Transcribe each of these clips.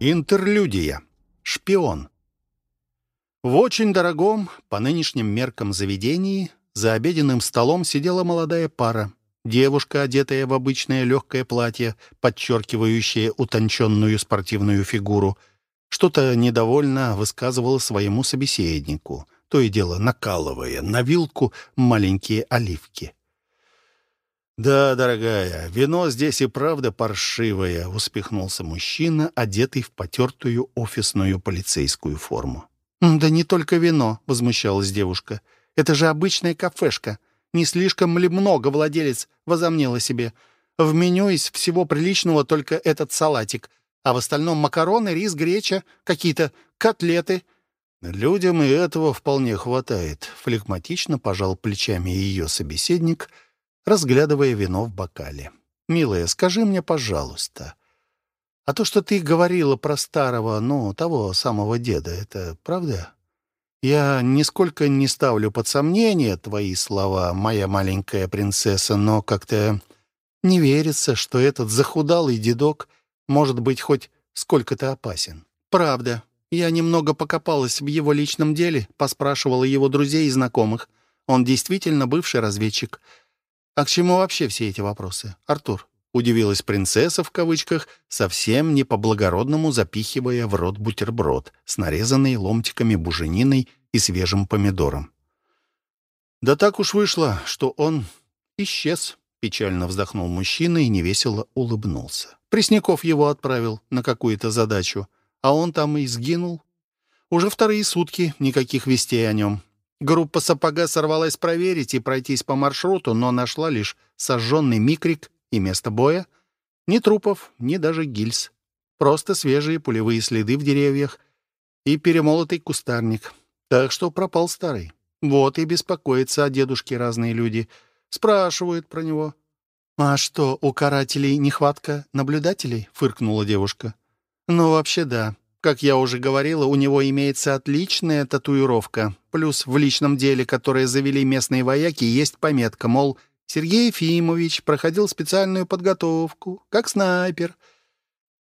Интерлюдия. Шпион. В очень дорогом, по нынешним меркам заведении, за обеденным столом сидела молодая пара. Девушка, одетая в обычное легкое платье, подчеркивающее утонченную спортивную фигуру, что-то недовольно высказывала своему собеседнику, то и дело накалывая на вилку маленькие оливки. «Да, дорогая, вино здесь и правда паршивое», — успехнулся мужчина, одетый в потертую офисную полицейскую форму. «Да не только вино», — возмущалась девушка. «Это же обычная кафешка. Не слишком ли много владелец возомнила себе? В меню из всего приличного только этот салатик, а в остальном макароны, рис, греча, какие-то котлеты». «Людям и этого вполне хватает», — флегматично пожал плечами ее собеседник — разглядывая вино в бокале. «Милая, скажи мне, пожалуйста, а то, что ты говорила про старого, ну, того самого деда, это правда? Я нисколько не ставлю под сомнение твои слова, моя маленькая принцесса, но как-то не верится, что этот захудалый дедок может быть хоть сколько-то опасен». «Правда. Я немного покопалась в его личном деле, поспрашивала его друзей и знакомых. Он действительно бывший разведчик». «А к чему вообще все эти вопросы, Артур?» — удивилась принцесса в кавычках, совсем не по-благородному запихивая в рот бутерброд с нарезанной ломтиками бужениной и свежим помидором. «Да так уж вышло, что он исчез», — печально вздохнул мужчина и невесело улыбнулся. Пресняков его отправил на какую-то задачу, а он там и сгинул. Уже вторые сутки никаких вестей о нем. Группа «Сапога» сорвалась проверить и пройтись по маршруту, но нашла лишь сожженный микрик и место боя. Ни трупов, ни даже гильз. Просто свежие пулевые следы в деревьях и перемолотый кустарник. Так что пропал старый. Вот и беспокоятся о дедушке разные люди. Спрашивают про него. «А что, у карателей нехватка наблюдателей?» — фыркнула девушка. «Ну, вообще да. Как я уже говорила, у него имеется отличная татуировка. Плюс в личном деле, которое завели местные вояки, есть пометка, мол, Сергей Ефимович проходил специальную подготовку, как снайпер.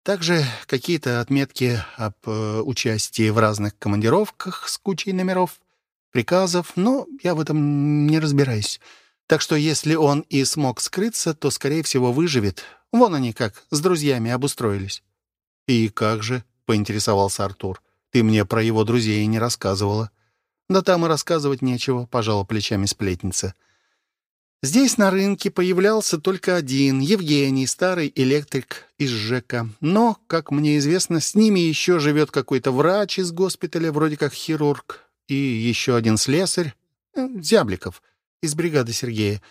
Также какие-то отметки об э, участии в разных командировках с кучей номеров, приказов, но я в этом не разбираюсь. Так что если он и смог скрыться, то, скорее всего, выживет. Вон они как, с друзьями обустроились. И как же? Поинтересовался Артур. «Ты мне про его друзей не рассказывала». «Да там и рассказывать нечего», — пожала плечами сплетница. «Здесь на рынке появлялся только один, Евгений, старый электрик из ЖЭКа. Но, как мне известно, с ними еще живет какой-то врач из госпиталя, вроде как хирург, и еще один слесарь, э, Зябликов, из бригады Сергея.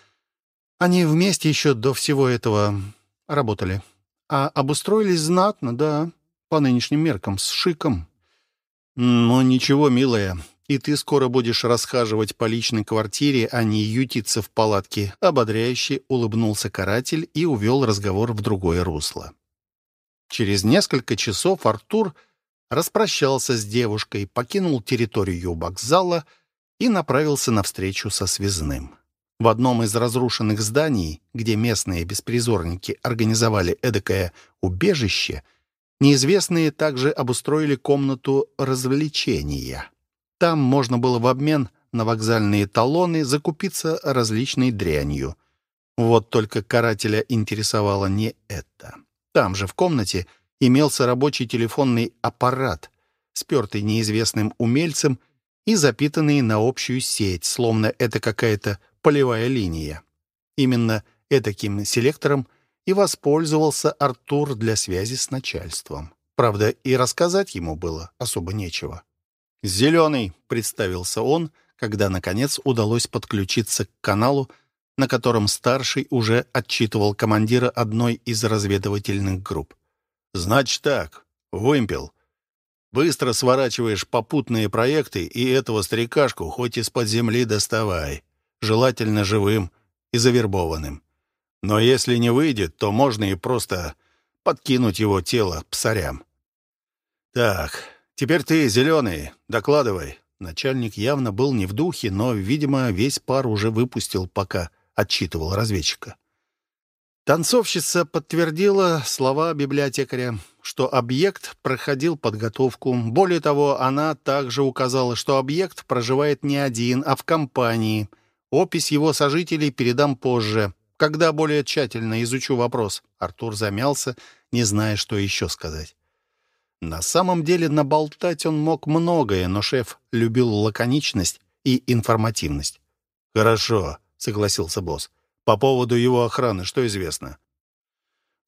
Они вместе еще до всего этого работали. А обустроились знатно, да по нынешним меркам, с шиком. «Ну ничего, милая, и ты скоро будешь расхаживать по личной квартире, а не ютиться в палатке», — ободряюще улыбнулся каратель и увел разговор в другое русло. Через несколько часов Артур распрощался с девушкой, покинул территорию вокзала и направился навстречу со связным. В одном из разрушенных зданий, где местные беспризорники организовали эдакое убежище — Неизвестные также обустроили комнату развлечения. Там можно было в обмен на вокзальные талоны закупиться различной дрянью. Вот только карателя интересовало не это. Там же в комнате имелся рабочий телефонный аппарат, спертый неизвестным умельцем и запитанный на общую сеть, словно это какая-то полевая линия. Именно этаким селектором и воспользовался Артур для связи с начальством. Правда, и рассказать ему было особо нечего. «Зеленый», — представился он, когда, наконец, удалось подключиться к каналу, на котором старший уже отчитывал командира одной из разведывательных групп. «Значит так, вымпел. Быстро сворачиваешь попутные проекты, и этого старикашку хоть из-под земли доставай, желательно живым и завербованным. Но если не выйдет, то можно и просто подкинуть его тело псарям. «Так, теперь ты, зеленый, докладывай». Начальник явно был не в духе, но, видимо, весь пар уже выпустил, пока отчитывал разведчика. Танцовщица подтвердила слова библиотекаря, что объект проходил подготовку. Более того, она также указала, что объект проживает не один, а в компании. Опись его сожителей передам позже, когда более тщательно изучу вопрос. Артур замялся, не зная, что еще сказать. На самом деле наболтать он мог многое, но шеф любил лаконичность и информативность. «Хорошо», — согласился босс. По поводу его охраны что известно?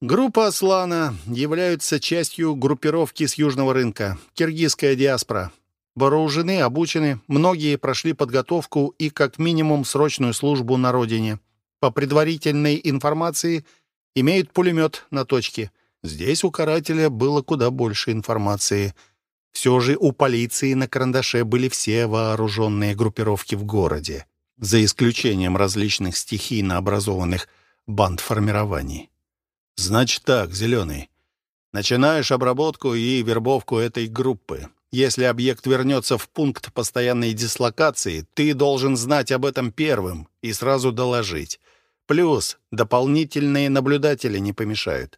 Группа «Аслана» являются частью группировки с Южного рынка, киргизская диаспора. Вооружены, обучены, многие прошли подготовку и как минимум срочную службу на родине. По предварительной информации имеют пулемет на точке. Здесь у карателя было куда больше информации. Все же у полиции на карандаше были все вооруженные группировки в городе за исключением различных стихийно образованных бандформирований. Значит так, Зеленый, начинаешь обработку и вербовку этой группы. Если объект вернется в пункт постоянной дислокации, ты должен знать об этом первым и сразу доложить. Плюс дополнительные наблюдатели не помешают.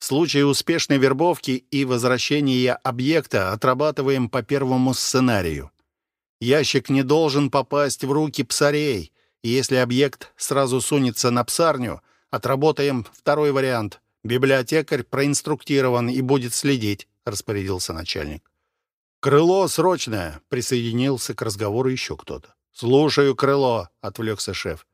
В случае успешной вербовки и возвращения объекта отрабатываем по первому сценарию. Ящик не должен попасть в руки псарей. Если объект сразу сунется на псарню, отработаем второй вариант. Библиотекарь проинструктирован и будет следить, распорядился начальник. «Крыло срочное!» — присоединился к разговору еще кто-то. «Слушаю, крыло!» — отвлекся шеф.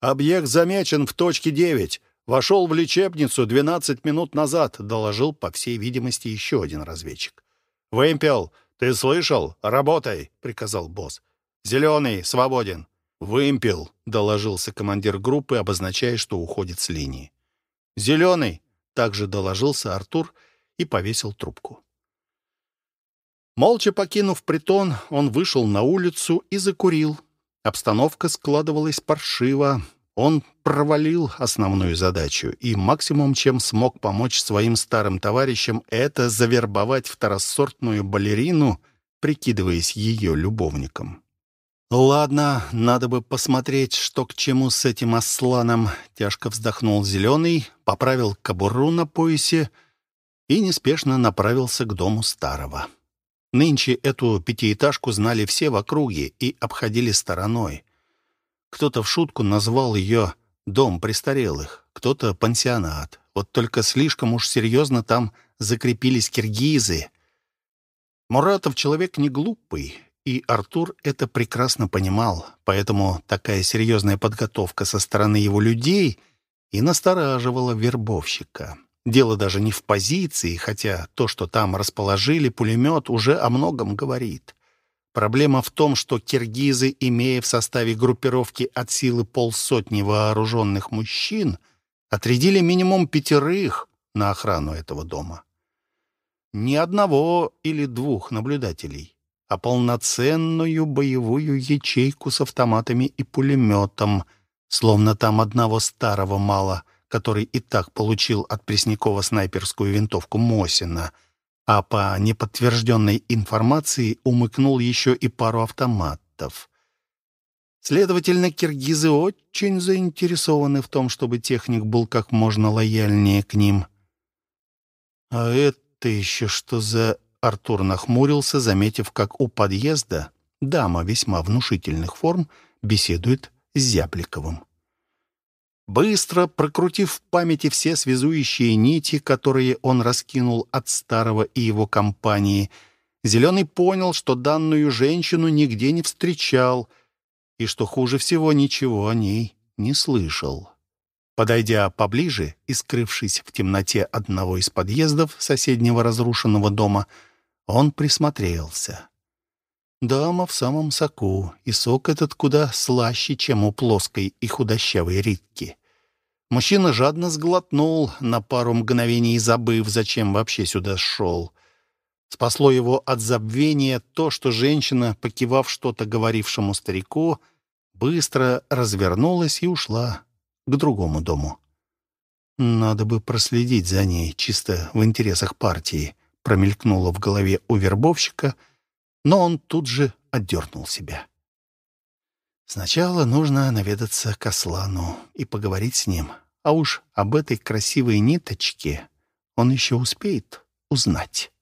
«Объект замечен в точке 9. Вошел в лечебницу 12 минут назад», — доложил, по всей видимости, еще один разведчик. «Вымпел, «Ты слышал? Работай!» — приказал босс. «Зеленый, свободен!» «Вымпел!» — доложился командир группы, обозначая, что уходит с линии. «Зеленый!» — также доложился Артур и повесил трубку. Молча покинув притон, он вышел на улицу и закурил. Обстановка складывалась паршиво. Он провалил основную задачу, и максимум, чем смог помочь своим старым товарищам, это завербовать второсортную балерину, прикидываясь ее любовником. «Ладно, надо бы посмотреть, что к чему с этим осланом», — тяжко вздохнул Зеленый, поправил кобуру на поясе и неспешно направился к дому старого. Нынче эту пятиэтажку знали все в округе и обходили стороной. Кто-то в шутку назвал ее «дом престарелых», кто-то «пансионат». Вот только слишком уж серьезно там закрепились киргизы. Муратов человек не глупый, и Артур это прекрасно понимал, поэтому такая серьезная подготовка со стороны его людей и настораживала вербовщика. Дело даже не в позиции, хотя то, что там расположили пулемет, уже о многом говорит. Проблема в том, что киргизы, имея в составе группировки от силы полсотни вооруженных мужчин, отрядили минимум пятерых на охрану этого дома. Не одного или двух наблюдателей, а полноценную боевую ячейку с автоматами и пулеметом, словно там одного старого мало, который и так получил от Преснякова снайперскую винтовку Мосина — а по неподтвержденной информации умыкнул еще и пару автоматов. Следовательно, киргизы очень заинтересованы в том, чтобы техник был как можно лояльнее к ним. «А это еще что за...» Артур нахмурился, заметив, как у подъезда дама весьма внушительных форм беседует с Зябликовым. Быстро прокрутив в памяти все связующие нити, которые он раскинул от старого и его компании, Зеленый понял, что данную женщину нигде не встречал и, что хуже всего, ничего о ней не слышал. Подойдя поближе и скрывшись в темноте одного из подъездов соседнего разрушенного дома, он присмотрелся. Дама в самом соку, и сок этот куда слаще, чем у плоской и худощавой Ритки. Мужчина жадно сглотнул, на пару мгновений забыв, зачем вообще сюда шел. Спасло его от забвения то, что женщина, покивав что-то говорившему старику, быстро развернулась и ушла к другому дому. «Надо бы проследить за ней, чисто в интересах партии», промелькнуло в голове у вербовщика, но он тут же отдернул себя. Сначала нужно наведаться к Аслану и поговорить с ним, А уж об этой красивой ниточке он еще успеет узнать.